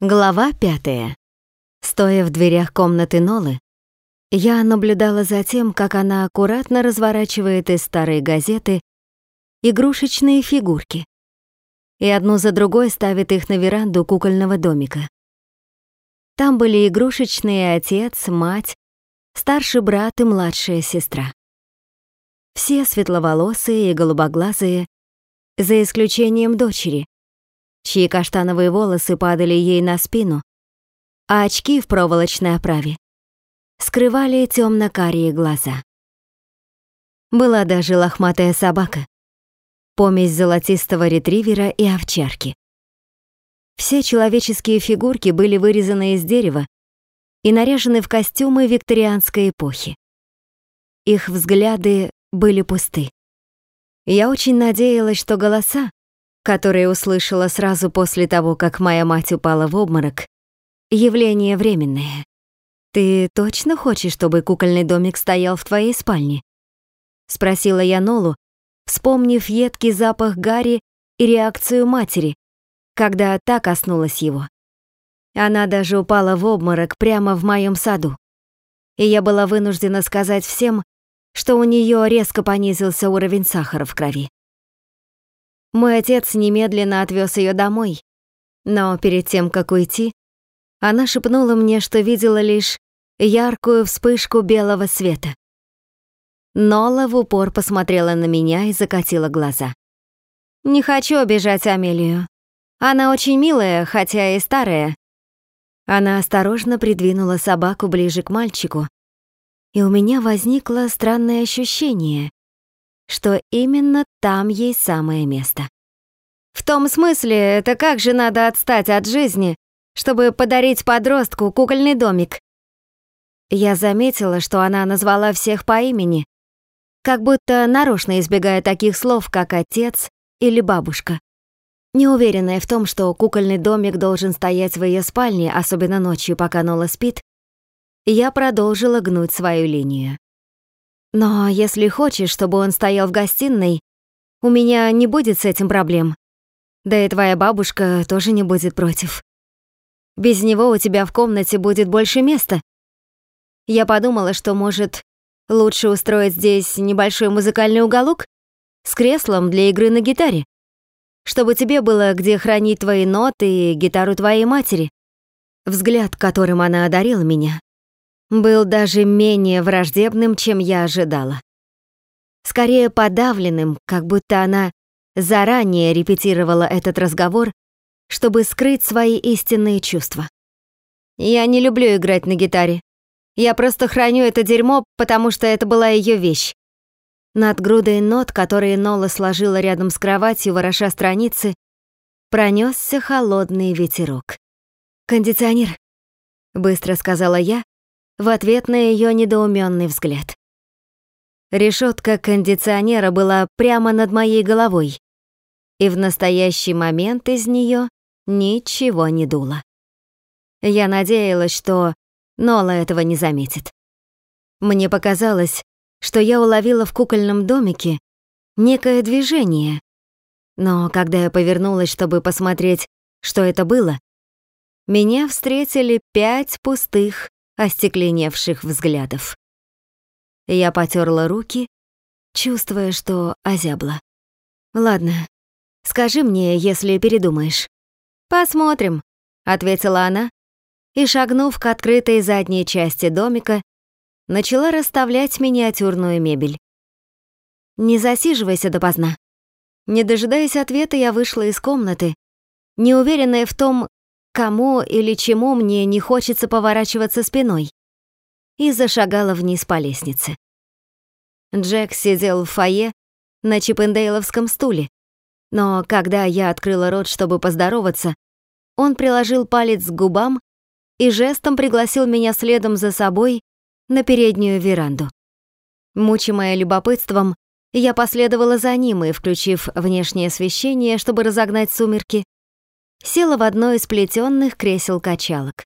Глава пятая. Стоя в дверях комнаты Нолы, я наблюдала за тем, как она аккуратно разворачивает из старой газеты игрушечные фигурки и одну за другой ставит их на веранду кукольного домика. Там были игрушечные отец, мать, старший брат и младшая сестра. Все светловолосые и голубоглазые, за исключением дочери, чьи каштановые волосы падали ей на спину, а очки в проволочной оправе скрывали темно-карие глаза. Была даже лохматая собака, помесь золотистого ретривера и овчарки. Все человеческие фигурки были вырезаны из дерева и наряжены в костюмы викторианской эпохи. Их взгляды были пусты. Я очень надеялась, что голоса, которое услышала сразу после того, как моя мать упала в обморок, явление временное. «Ты точно хочешь, чтобы кукольный домик стоял в твоей спальне?» Спросила я Нолу, вспомнив едкий запах Гарри и реакцию матери, когда та коснулась его. Она даже упала в обморок прямо в моем саду. И я была вынуждена сказать всем, что у нее резко понизился уровень сахара в крови. Мой отец немедленно отвез ее домой, но перед тем, как уйти, она шепнула мне, что видела лишь яркую вспышку белого света. Нола в упор посмотрела на меня и закатила глаза. «Не хочу обижать Амелию. Она очень милая, хотя и старая». Она осторожно придвинула собаку ближе к мальчику, и у меня возникло странное ощущение, что именно там ей самое место. В том смысле, это как же надо отстать от жизни, чтобы подарить подростку кукольный домик. Я заметила, что она назвала всех по имени, как будто нарочно избегая таких слов, как отец или бабушка. Неуверенная в том, что кукольный домик должен стоять в ее спальне, особенно ночью, пока Нола спит, я продолжила гнуть свою линию. Но если хочешь, чтобы он стоял в гостиной, у меня не будет с этим проблем. Да и твоя бабушка тоже не будет против. Без него у тебя в комнате будет больше места. Я подумала, что, может, лучше устроить здесь небольшой музыкальный уголок с креслом для игры на гитаре, чтобы тебе было где хранить твои ноты и гитару твоей матери. Взгляд, которым она одарила меня, был даже менее враждебным, чем я ожидала. Скорее подавленным, как будто она заранее репетировала этот разговор, чтобы скрыть свои истинные чувства. Я не люблю играть на гитаре. Я просто храню это дерьмо, потому что это была ее вещь. Над грудой нот, которые Нола сложила рядом с кроватью, вороша страницы, пронесся холодный ветерок. «Кондиционер», — быстро сказала я, в ответ на ее недоуменный взгляд. Решетка кондиционера была прямо над моей головой, и в настоящий момент из нее ничего не дуло. Я надеялась, что Нола этого не заметит. Мне показалось, что я уловила в кукольном домике некое движение, но когда я повернулась, чтобы посмотреть, что это было, меня встретили пять пустых, остекленевших взглядов. Я потерла руки, чувствуя, что озябла. «Ладно, скажи мне, если передумаешь». «Посмотрим», — ответила она, и, шагнув к открытой задней части домика, начала расставлять миниатюрную мебель. «Не засиживайся допоздна». Не дожидаясь ответа, я вышла из комнаты, неуверенная в том, кому или чему мне не хочется поворачиваться спиной, и зашагала вниз по лестнице. Джек сидел в фойе на чиппендейловском стуле, но когда я открыла рот, чтобы поздороваться, он приложил палец к губам и жестом пригласил меня следом за собой на переднюю веранду. Мучимая любопытством, я последовала за ним и, включив внешнее освещение, чтобы разогнать сумерки, села в одно из плетённых кресел-качалок.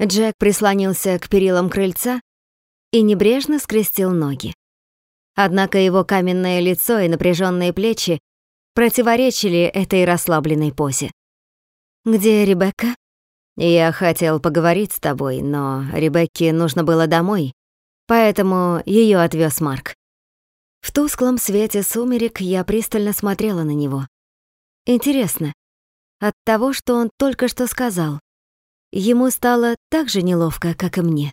Джек прислонился к перилам крыльца и небрежно скрестил ноги. Однако его каменное лицо и напряженные плечи противоречили этой расслабленной позе. «Где Ребекка?» Я хотел поговорить с тобой, но Ребекке нужно было домой, поэтому ее отвез Марк. В тусклом свете сумерек я пристально смотрела на него. Интересно, от того, что он только что сказал, ему стало так же неловко, как и мне.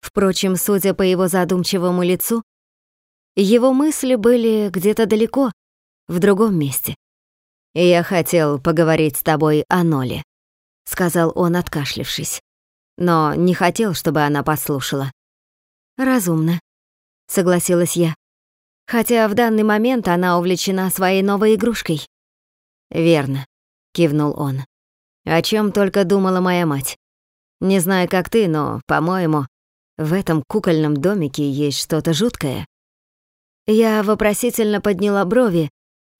Впрочем, судя по его задумчивому лицу, его мысли были где-то далеко, в другом месте. «Я хотел поговорить с тобой о Ноле», — сказал он, откашлившись. «Но не хотел, чтобы она послушала». «Разумно», — согласилась я. Хотя в данный момент она увлечена своей новой игрушкой. «Верно», — кивнул он. «О чем только думала моя мать. Не знаю, как ты, но, по-моему, в этом кукольном домике есть что-то жуткое». Я вопросительно подняла брови,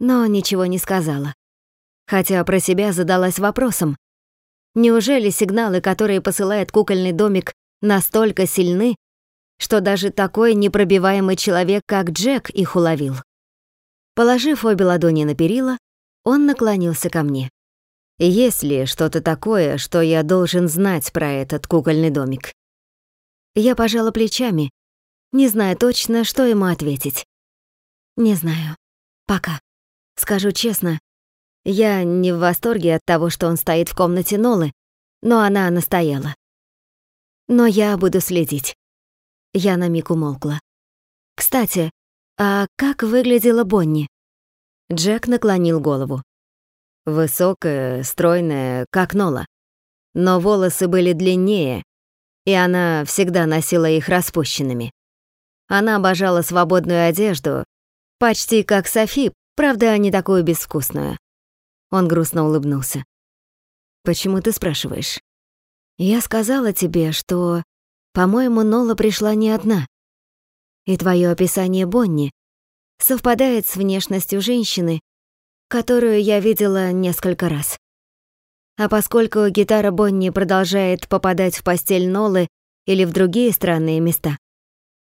но ничего не сказала. Хотя про себя задалась вопросом. Неужели сигналы, которые посылает кукольный домик, настолько сильны, что даже такой непробиваемый человек, как Джек, их уловил? Положив обе ладони на перила, он наклонился ко мне. «Есть ли что-то такое, что я должен знать про этот кукольный домик?» Я пожала плечами, не зная точно, что ему ответить. «Не знаю. Пока». Скажу честно, я не в восторге от того, что он стоит в комнате Нолы, но она настояла. Но я буду следить. Я на миг умолкла. Кстати, а как выглядела Бонни? Джек наклонил голову. Высокая, стройная, как Нола. Но волосы были длиннее, и она всегда носила их распущенными. Она обожала свободную одежду, почти как Софи, Правда, не такую безвкусную. Он грустно улыбнулся. «Почему ты спрашиваешь?» «Я сказала тебе, что, по-моему, Нола пришла не одна. И твое описание Бонни совпадает с внешностью женщины, которую я видела несколько раз. А поскольку гитара Бонни продолжает попадать в постель Нолы или в другие странные места,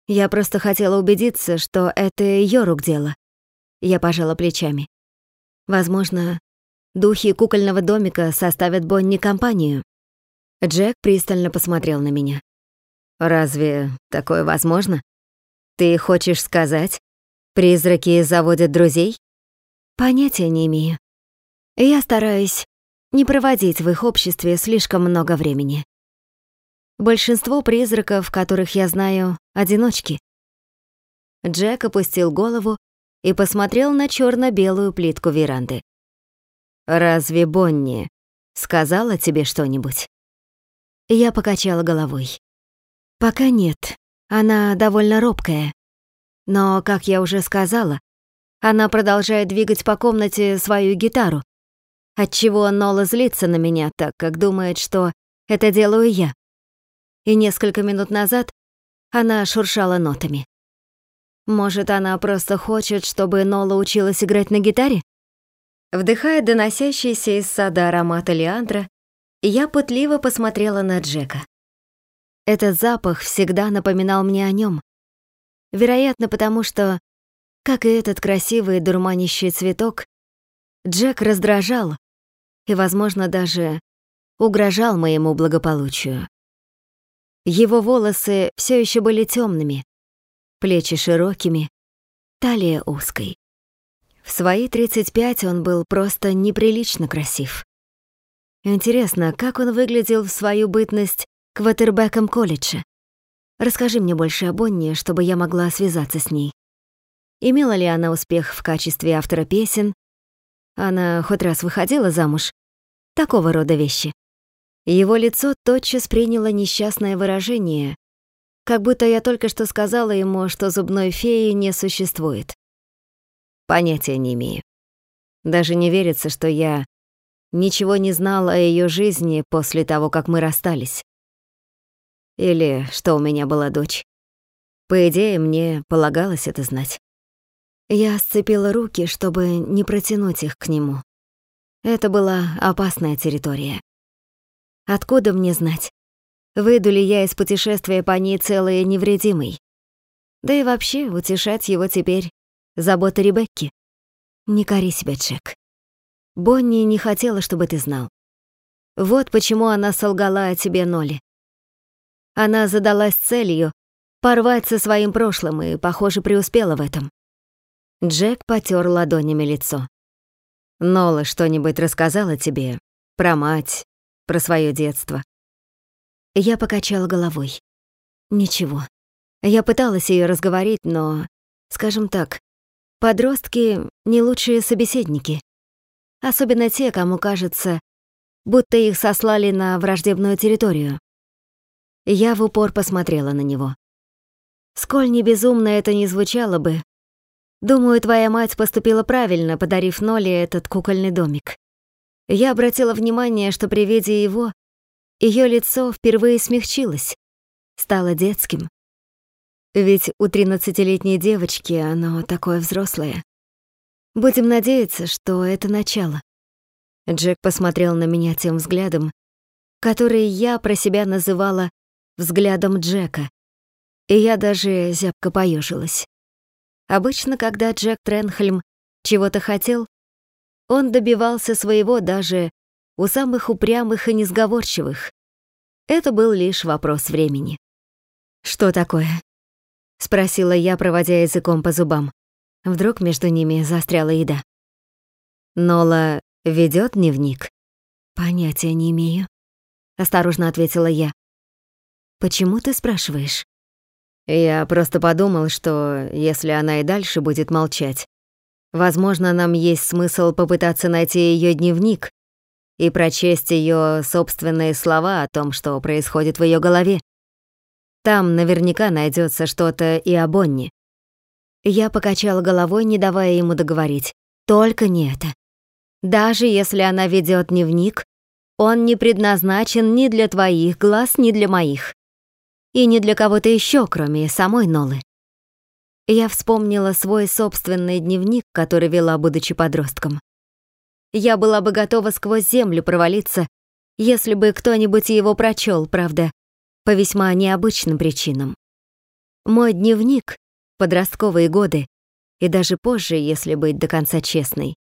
я просто хотела убедиться, что это ее рук дело. Я пожала плечами. Возможно, духи кукольного домика составят Бонни компанию. Джек пристально посмотрел на меня. «Разве такое возможно? Ты хочешь сказать, призраки заводят друзей?» «Понятия не имею. Я стараюсь не проводить в их обществе слишком много времени. Большинство призраков, которых я знаю, одиночки». Джек опустил голову и посмотрел на черно белую плитку веранды. «Разве Бонни сказала тебе что-нибудь?» Я покачала головой. «Пока нет, она довольно робкая. Но, как я уже сказала, она продолжает двигать по комнате свою гитару, отчего Нола злится на меня, так как думает, что это делаю я. И несколько минут назад она шуршала нотами. Может, она просто хочет, чтобы Нола училась играть на гитаре? Вдыхая доносящийся из сада аромат лиандра, я пытливо посмотрела на Джека. Этот запах всегда напоминал мне о нем. Вероятно, потому что, как и этот красивый дурманящий цветок, Джек раздражал и, возможно, даже угрожал моему благополучию. Его волосы все еще были темными, плечи широкими, талия узкой. В свои 35 он был просто неприлично красив. Интересно, как он выглядел в свою бытность квотербеком колледжа? Расскажи мне больше о Бонне, чтобы я могла связаться с ней. Имела ли она успех в качестве автора песен? Она хоть раз выходила замуж? Такого рода вещи. Его лицо тотчас приняло несчастное выражение, как будто я только что сказала ему, что зубной феи не существует. Понятия не имею. Даже не верится, что я ничего не знал о ее жизни после того, как мы расстались. Или что у меня была дочь. По идее, мне полагалось это знать. Я сцепила руки, чтобы не протянуть их к нему. Это была опасная территория. Откуда мне знать? Выйду ли я из путешествия по ней целой и невредимой? Да и вообще, утешать его теперь — забота Ребекки. Не кори себя, Джек. Бонни не хотела, чтобы ты знал. Вот почему она солгала о тебе, Ноли. Она задалась целью порвать со своим прошлым и, похоже, преуспела в этом. Джек потер ладонями лицо. Нола что-нибудь рассказала тебе про мать, про свое детство? Я покачала головой. Ничего. Я пыталась ее разговорить, но, скажем так, подростки — не лучшие собеседники. Особенно те, кому кажется, будто их сослали на враждебную территорию. Я в упор посмотрела на него. Сколь не безумно это ни звучало бы, думаю, твоя мать поступила правильно, подарив Ноле этот кукольный домик. Я обратила внимание, что при виде его ее лицо впервые смягчилось, стало детским. Ведь у тринадцатилетней девочки оно такое взрослое. Будем надеяться, что это начало. Джек посмотрел на меня тем взглядом, который я про себя называла взглядом Джека, и я даже зябко поежилась. Обычно, когда Джек Тренхельм чего-то хотел, он добивался своего даже у самых упрямых и несговорчивых. Это был лишь вопрос времени. «Что такое?» — спросила я, проводя языком по зубам. Вдруг между ними застряла еда. Нола ведет дневник? Понятия не имею. Осторожно ответила я. Почему ты спрашиваешь? Я просто подумал, что если она и дальше будет молчать, возможно, нам есть смысл попытаться найти ее дневник и прочесть ее собственные слова о том, что происходит в ее голове. Там наверняка найдется что-то и о Бонни. Я покачала головой, не давая ему договорить. Только не это. Даже если она ведет дневник, он не предназначен ни для твоих глаз, ни для моих и не для кого-то еще, кроме самой Нолы. Я вспомнила свой собственный дневник, который вела, будучи подростком. Я была бы готова сквозь землю провалиться, если бы кто-нибудь его прочел, правда, по весьма необычным причинам. Мой дневник, подростковые годы, и даже позже, если быть до конца честной,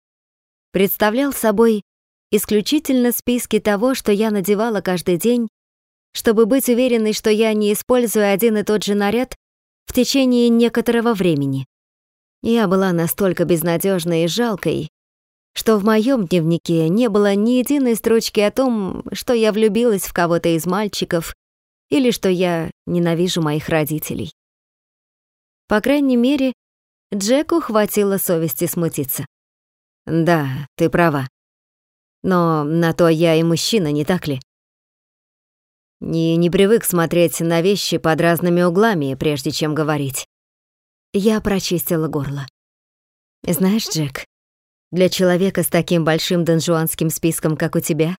представлял собой исключительно списки того, что я надевала каждый день чтобы быть уверенной, что я не использую один и тот же наряд в течение некоторого времени. Я была настолько безнадежной и жалкой, что в моем дневнике не было ни единой строчки о том, что я влюбилась в кого-то из мальчиков или что я ненавижу моих родителей. По крайней мере, Джеку хватило совести смутиться. «Да, ты права. Но на то я и мужчина, не так ли? Не, не привык смотреть на вещи под разными углами, прежде чем говорить. Я прочистила горло. Знаешь, Джек, для человека с таким большим донжуанским списком, как у тебя,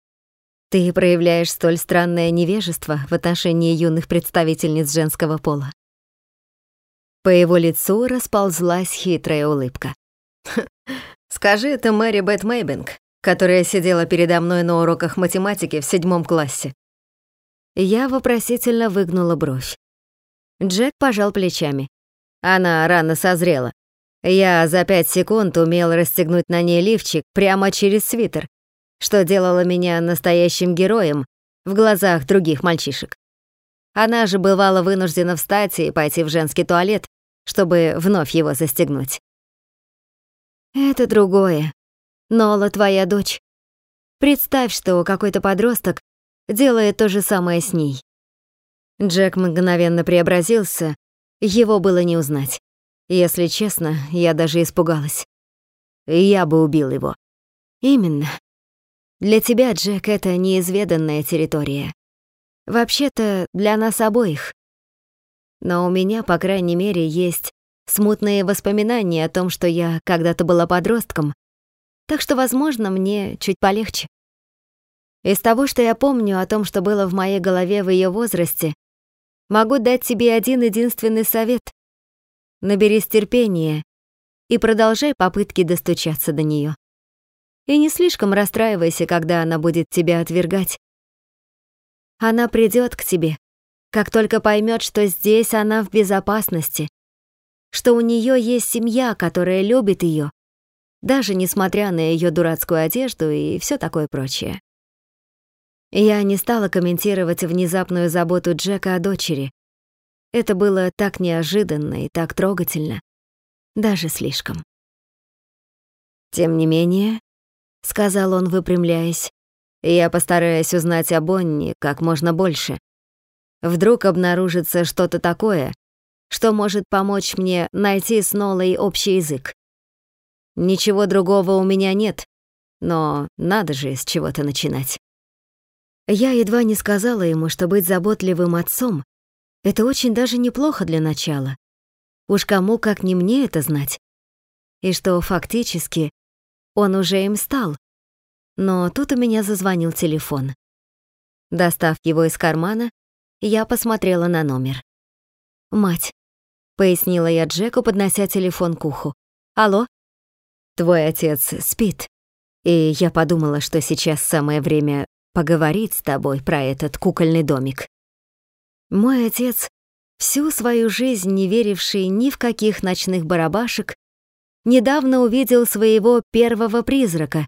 ты проявляешь столь странное невежество в отношении юных представительниц женского пола. По его лицу расползлась хитрая улыбка. «Скажи это Мэри Бет Мейбинг, которая сидела передо мной на уроках математики в седьмом классе. Я вопросительно выгнула бровь. Джек пожал плечами. Она рано созрела. Я за пять секунд умел расстегнуть на ней лифчик прямо через свитер, что делало меня настоящим героем в глазах других мальчишек. Она же бывала вынуждена встать и пойти в женский туалет, чтобы вновь его застегнуть. Это другое. Нола твоя дочь. Представь, что какой-то подросток делая то же самое с ней. Джек мгновенно преобразился, его было не узнать. Если честно, я даже испугалась. Я бы убил его. Именно. Для тебя, Джек, это неизведанная территория. Вообще-то, для нас обоих. Но у меня, по крайней мере, есть смутные воспоминания о том, что я когда-то была подростком, так что, возможно, мне чуть полегче. Из того, что я помню о том, что было в моей голове в ее возрасте, могу дать тебе один единственный совет. Наберись терпения и продолжай попытки достучаться до нее. И не слишком расстраивайся, когда она будет тебя отвергать. Она придет к тебе, как только поймет, что здесь она в безопасности, что у нее есть семья, которая любит ее, даже несмотря на ее дурацкую одежду и все такое прочее. Я не стала комментировать внезапную заботу Джека о дочери. Это было так неожиданно и так трогательно. Даже слишком. «Тем не менее», — сказал он, выпрямляясь, «я постараюсь узнать о Бонни как можно больше. Вдруг обнаружится что-то такое, что может помочь мне найти с Нолой общий язык. Ничего другого у меня нет, но надо же с чего-то начинать». Я едва не сказала ему, что быть заботливым отцом — это очень даже неплохо для начала. Уж кому, как не мне это знать. И что фактически он уже им стал. Но тут у меня зазвонил телефон. Достав его из кармана, я посмотрела на номер. «Мать», — пояснила я Джеку, поднося телефон к уху. «Алло?» «Твой отец спит, и я подумала, что сейчас самое время поговорить с тобой про этот кукольный домик. Мой отец, всю свою жизнь не веривший ни в каких ночных барабашек, недавно увидел своего первого призрака,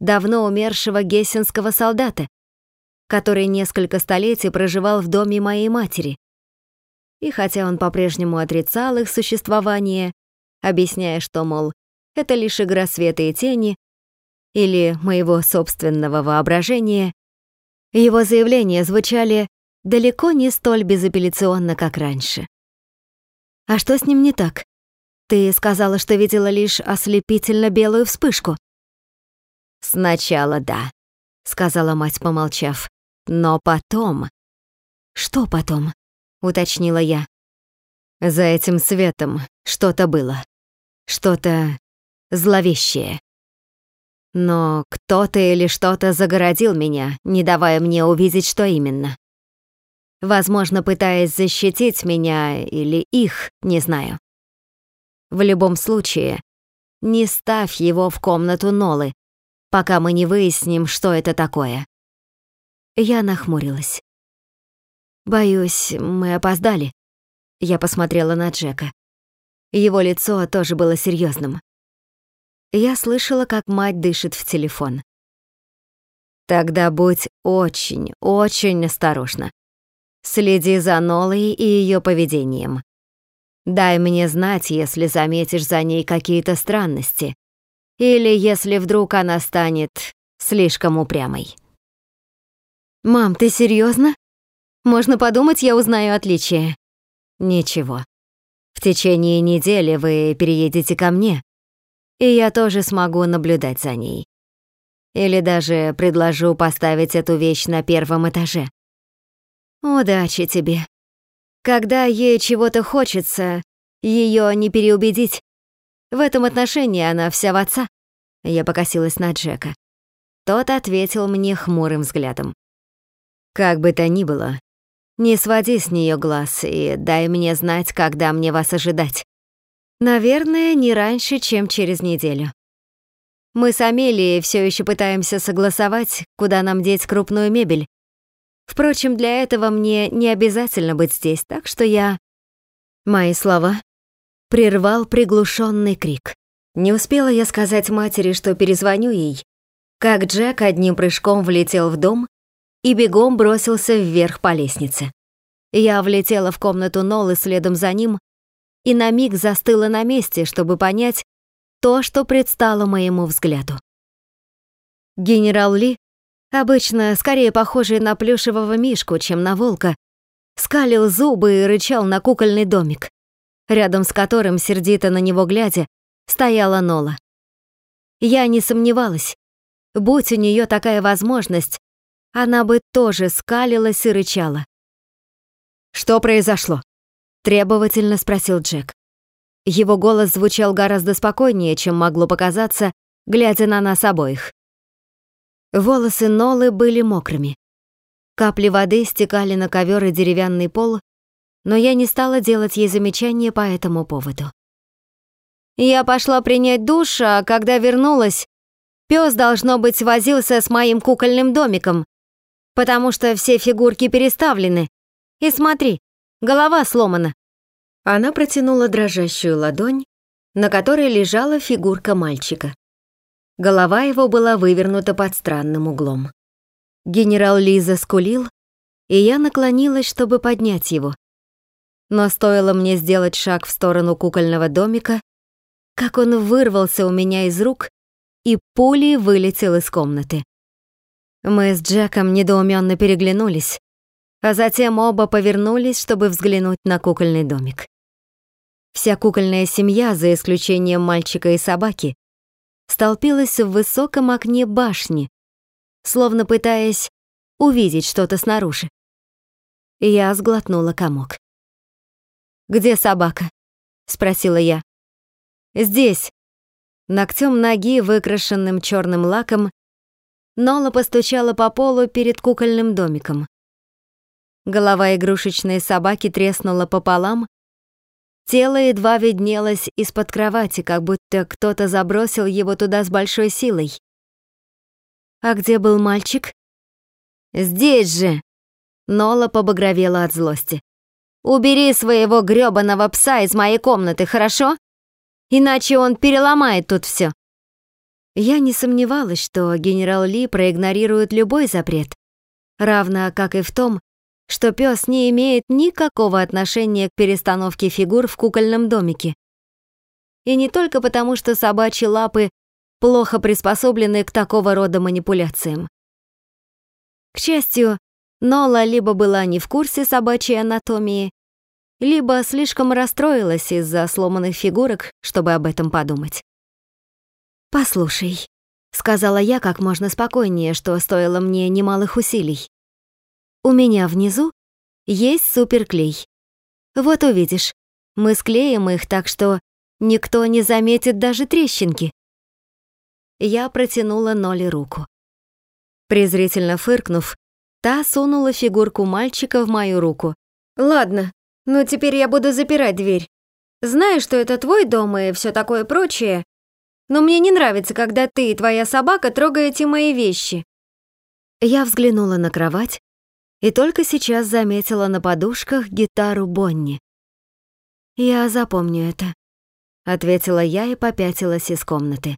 давно умершего гессенского солдата, который несколько столетий проживал в доме моей матери. И хотя он по-прежнему отрицал их существование, объясняя, что, мол, это лишь игра света и тени, или моего собственного воображения, его заявления звучали далеко не столь безапелляционно, как раньше. «А что с ним не так? Ты сказала, что видела лишь ослепительно белую вспышку». «Сначала да», — сказала мать, помолчав. «Но потом...» «Что потом?» — уточнила я. «За этим светом что-то было. Что-то зловещее». Но кто-то или что-то загородил меня, не давая мне увидеть, что именно. Возможно, пытаясь защитить меня или их, не знаю. В любом случае, не ставь его в комнату Нолы, пока мы не выясним, что это такое. Я нахмурилась. Боюсь, мы опоздали. Я посмотрела на Джека. Его лицо тоже было серьезным. Я слышала, как мать дышит в телефон. Тогда будь очень, очень осторожна. Следи за Нолой и ее поведением. Дай мне знать, если заметишь за ней какие-то странности. Или если вдруг она станет слишком упрямой. «Мам, ты серьезно? Можно подумать, я узнаю отличие». «Ничего. В течение недели вы переедете ко мне, и я тоже смогу наблюдать за ней. Или даже предложу поставить эту вещь на первом этаже. Удачи тебе. Когда ей чего-то хочется, ее не переубедить. В этом отношении она вся в отца. Я покосилась на Джека. Тот ответил мне хмурым взглядом. Как бы то ни было, не своди с нее глаз и дай мне знать, когда мне вас ожидать. Наверное, не раньше, чем через неделю. Мы с Амелией все еще пытаемся согласовать, куда нам деть крупную мебель. Впрочем, для этого мне не обязательно быть здесь, так что я... Мои слова прервал приглушенный крик. Не успела я сказать матери, что перезвоню ей, как Джек одним прыжком влетел в дом и бегом бросился вверх по лестнице. Я влетела в комнату Нолы следом за ним, и на миг застыла на месте, чтобы понять то, что предстало моему взгляду. Генерал Ли, обычно скорее похожий на плюшевого мишку, чем на волка, скалил зубы и рычал на кукольный домик, рядом с которым, сердито на него глядя, стояла Нола. Я не сомневалась, будь у нее такая возможность, она бы тоже скалилась и рычала. «Что произошло?» Требовательно спросил Джек. Его голос звучал гораздо спокойнее, чем могло показаться, глядя на нас обоих. Волосы Нолы были мокрыми. Капли воды стекали на ковер и деревянный пол, но я не стала делать ей замечания по этому поводу. Я пошла принять душ, а когда вернулась, пес должно быть, возился с моим кукольным домиком, потому что все фигурки переставлены. И смотри, Голова сломана». Она протянула дрожащую ладонь, на которой лежала фигурка мальчика. Голова его была вывернута под странным углом. Генерал Лиза скулил, и я наклонилась, чтобы поднять его. Но стоило мне сделать шаг в сторону кукольного домика, как он вырвался у меня из рук и пулей вылетел из комнаты. Мы с Джеком недоуменно переглянулись, а затем оба повернулись, чтобы взглянуть на кукольный домик. Вся кукольная семья, за исключением мальчика и собаки, столпилась в высоком окне башни, словно пытаясь увидеть что-то снаружи. Я сглотнула комок. «Где собака?» — спросила я. «Здесь». Ногтем ноги, выкрашенным черным лаком, Нола постучала по полу перед кукольным домиком. Голова игрушечной собаки треснула пополам, тело едва виднелось из-под кровати, как будто кто-то забросил его туда с большой силой. «А где был мальчик?» «Здесь же!» Нола побагровела от злости. «Убери своего грёбаного пса из моей комнаты, хорошо? Иначе он переломает тут все. Я не сомневалась, что генерал Ли проигнорирует любой запрет, равно как и в том, что пес не имеет никакого отношения к перестановке фигур в кукольном домике. И не только потому, что собачьи лапы плохо приспособлены к такого рода манипуляциям. К счастью, Нола либо была не в курсе собачьей анатомии, либо слишком расстроилась из-за сломанных фигурок, чтобы об этом подумать. «Послушай», — сказала я как можно спокойнее, что стоило мне немалых усилий. «У меня внизу есть суперклей. Вот увидишь, мы склеим их так, что никто не заметит даже трещинки». Я протянула Ноле руку. Презрительно фыркнув, Та сунула фигурку мальчика в мою руку. «Ладно, ну теперь я буду запирать дверь. Знаю, что это твой дом и все такое прочее, но мне не нравится, когда ты и твоя собака трогаете мои вещи». Я взглянула на кровать и только сейчас заметила на подушках гитару Бонни. «Я запомню это», — ответила я и попятилась из комнаты.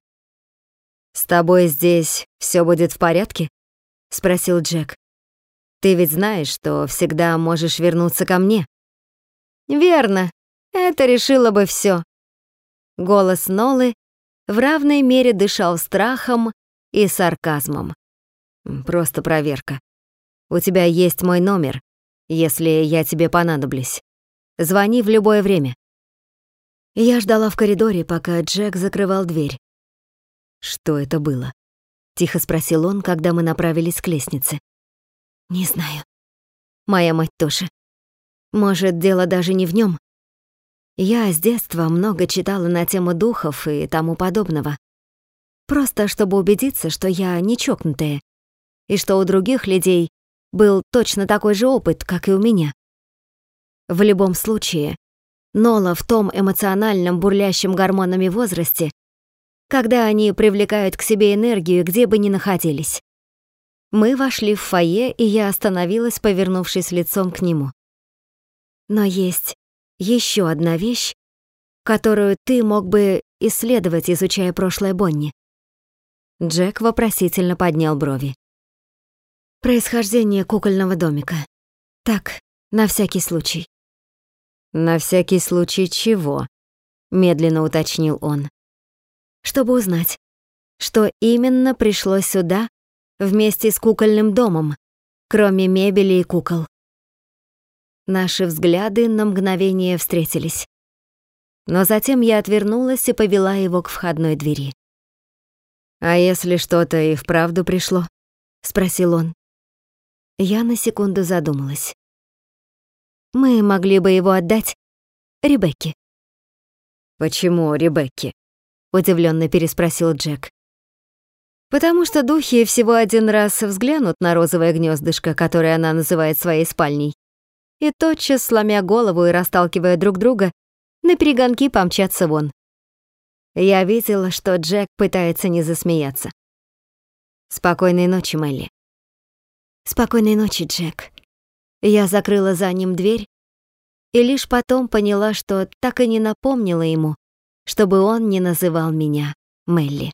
«С тобой здесь все будет в порядке?» — спросил Джек. Ты ведь знаешь, что всегда можешь вернуться ко мне. Верно. Это решило бы все. Голос Нолы в равной мере дышал страхом и сарказмом. Просто проверка. У тебя есть мой номер, если я тебе понадоблюсь. Звони в любое время. Я ждала в коридоре, пока Джек закрывал дверь. Что это было? Тихо спросил он, когда мы направились к лестнице. Не знаю. Моя мать тоже. Может, дело даже не в нем. Я с детства много читала на тему духов и тому подобного. Просто чтобы убедиться, что я не чокнутая, и что у других людей был точно такой же опыт, как и у меня. В любом случае, Нола в том эмоциональном бурлящем гормонами возрасте, когда они привлекают к себе энергию, где бы ни находились. Мы вошли в фойе, и я остановилась, повернувшись лицом к нему. Но есть еще одна вещь, которую ты мог бы исследовать, изучая прошлое Бонни. Джек вопросительно поднял брови. Происхождение кукольного домика. Так, на всякий случай. На всякий случай чего? Медленно уточнил он. Чтобы узнать, что именно пришло сюда вместе с кукольным домом, кроме мебели и кукол. Наши взгляды на мгновение встретились. Но затем я отвернулась и повела его к входной двери. «А если что-то и вправду пришло?» — спросил он. Я на секунду задумалась. «Мы могли бы его отдать Ребекке». «Почему Ребекке?» — удивленно переспросил Джек. Потому что духи всего один раз взглянут на розовое гнездышко, которое она называет своей спальней, и тотчас, сломя голову и расталкивая друг друга, на перегонки помчатся вон. Я видела, что Джек пытается не засмеяться. «Спокойной ночи, Мелли». «Спокойной ночи, Джек». Я закрыла за ним дверь и лишь потом поняла, что так и не напомнила ему, чтобы он не называл меня Мелли.